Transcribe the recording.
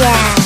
Yeah.